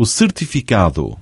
o certificado.